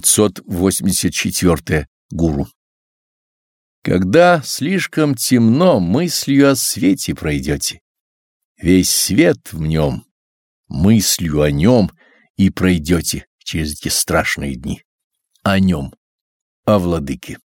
584. Гуру. Когда слишком темно, мыслью о свете пройдете. Весь свет в нем, мыслью о нем и пройдете через эти страшные дни. О нем, о владыке.